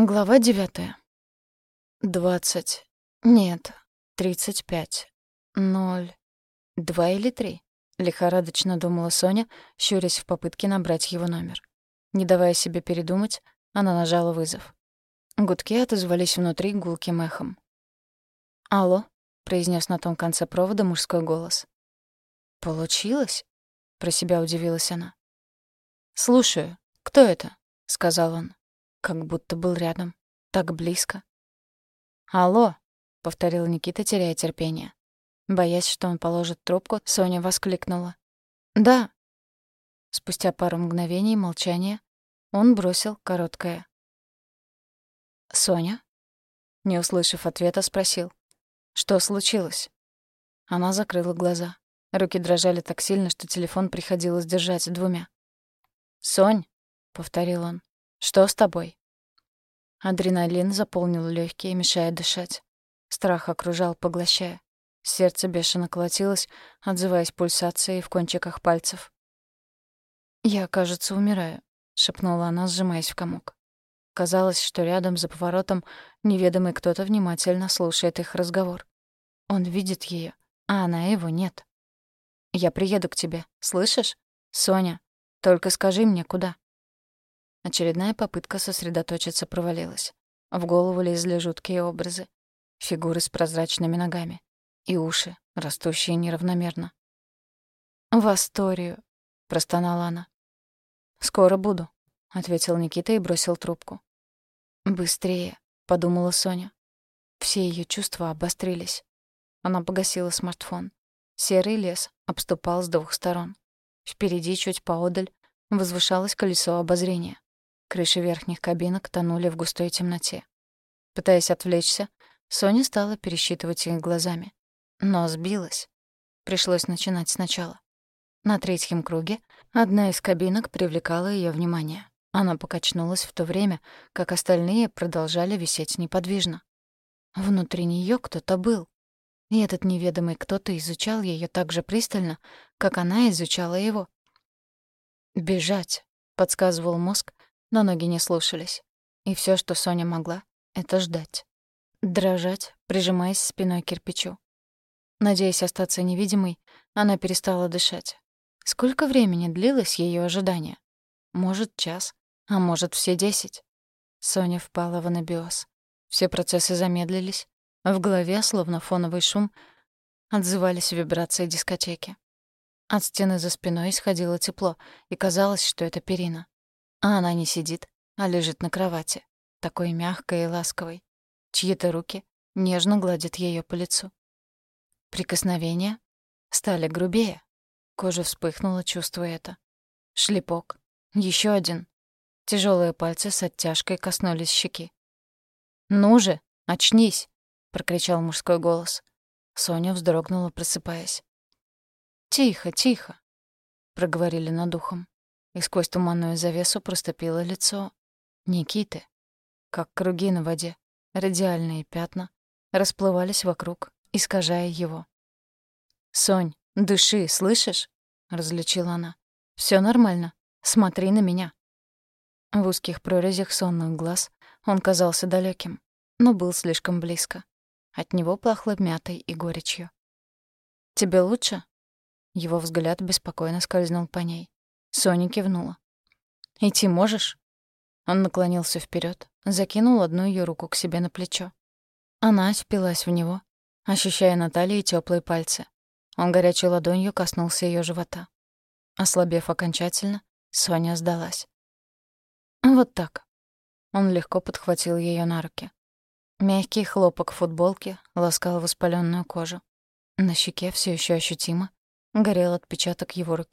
Глава девятая. Двадцать. Нет, тридцать пять. Ноль. Два или три? Лихорадочно думала Соня, щурясь в попытке набрать его номер. Не давая себе передумать, она нажала вызов. Гудки отозвались внутри гулким эхом. «Алло», — произнес на том конце провода мужской голос. «Получилось?» — про себя удивилась она. «Слушаю. Кто это?» — сказал он. Как будто был рядом. Так близко. «Алло», — повторил Никита, теряя терпение. Боясь, что он положит трубку, Соня воскликнула. «Да». Спустя пару мгновений молчания он бросил короткое. «Соня?» Не услышав ответа, спросил. «Что случилось?» Она закрыла глаза. Руки дрожали так сильно, что телефон приходилось держать двумя. «Сонь», — повторил он, что с тобой? Адреналин заполнил легкие, мешая дышать. Страх окружал, поглощая. Сердце бешено колотилось, отзываясь пульсацией в кончиках пальцев. «Я, кажется, умираю», — шепнула она, сжимаясь в комок. Казалось, что рядом, за поворотом, неведомый кто-то внимательно слушает их разговор. Он видит ее, а она его нет. «Я приеду к тебе, слышишь? Соня, только скажи мне, куда?» Очередная попытка сосредоточиться провалилась. В голову лезли жуткие образы. Фигуры с прозрачными ногами. И уши, растущие неравномерно. «В Асторию», — простонала она. «Скоро буду», — ответил Никита и бросил трубку. «Быстрее», — подумала Соня. Все ее чувства обострились. Она погасила смартфон. Серый лес обступал с двух сторон. Впереди, чуть поодаль, возвышалось колесо обозрения. Крыши верхних кабинок тонули в густой темноте. Пытаясь отвлечься, Соня стала пересчитывать их глазами. Но сбилась. Пришлось начинать сначала. На третьем круге одна из кабинок привлекала ее внимание. Она покачнулась в то время, как остальные продолжали висеть неподвижно. Внутри нее кто-то был. И этот неведомый кто-то изучал ее так же пристально, как она изучала его. «Бежать», — подсказывал мозг, но ноги не слушались. И все, что Соня могла, — это ждать. Дрожать, прижимаясь спиной к кирпичу. Надеясь остаться невидимой, она перестала дышать. Сколько времени длилось ее ожидание? Может, час, а может, все десять. Соня впала в анабиоз. Все процессы замедлились. В голове, словно фоновый шум, отзывались вибрации дискотеки. От стены за спиной исходило тепло, и казалось, что это перина. А она не сидит, а лежит на кровати, такой мягкой и ласковой. Чьи-то руки нежно гладят ее по лицу. Прикосновения стали грубее. Кожа вспыхнула, чувствуя это. Шлепок. еще один. Тяжелые пальцы с оттяжкой коснулись щеки. «Ну же, очнись!» — прокричал мужской голос. Соня вздрогнула, просыпаясь. «Тихо, тихо!» — проговорили над ухом и сквозь туманную завесу проступило лицо Никиты. Как круги на воде, радиальные пятна расплывались вокруг, искажая его. «Сонь, дыши, слышишь?» — различила она. Все нормально. Смотри на меня». В узких прорезях сонных глаз он казался далеким, но был слишком близко. От него пахло мятой и горечью. «Тебе лучше?» Его взгляд беспокойно скользнул по ней. Соня кивнула. «Идти можешь?» Он наклонился вперед, закинул одну ее руку к себе на плечо. Она впилась в него, ощущая на талии теплые пальцы. Он горячей ладонью коснулся ее живота. Ослабев окончательно, Соня сдалась. «Вот так». Он легко подхватил ее на руки. Мягкий хлопок футболки ласкал воспаленную кожу. На щеке все еще ощутимо горел отпечаток его руки.